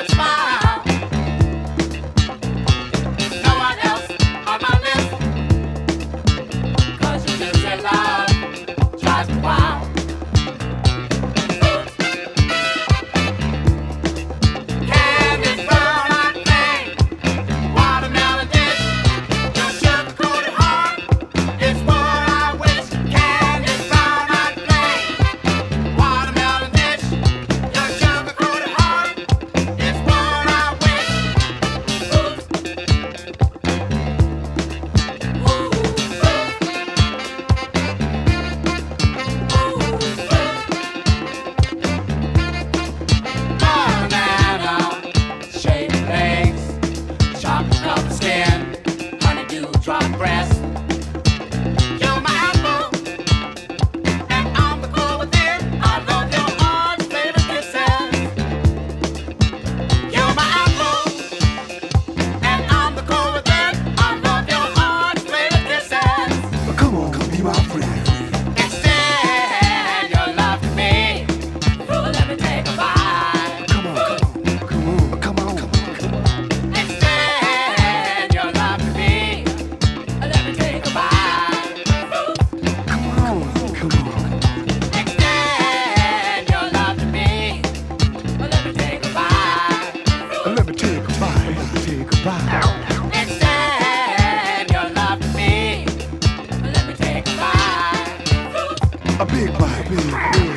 much fun. A big bite.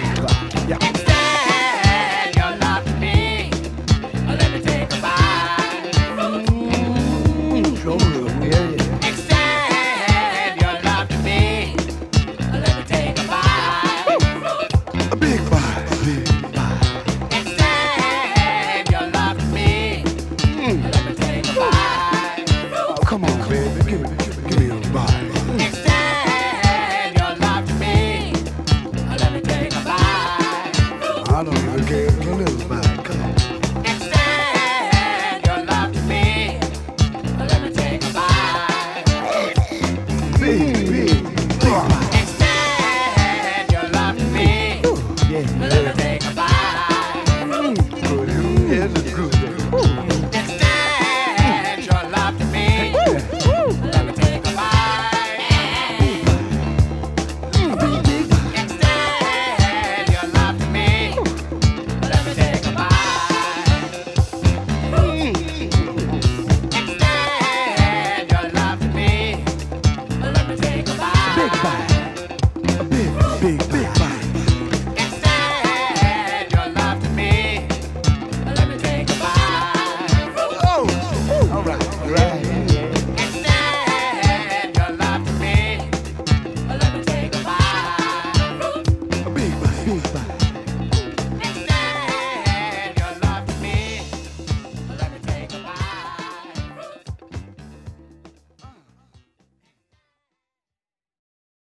big.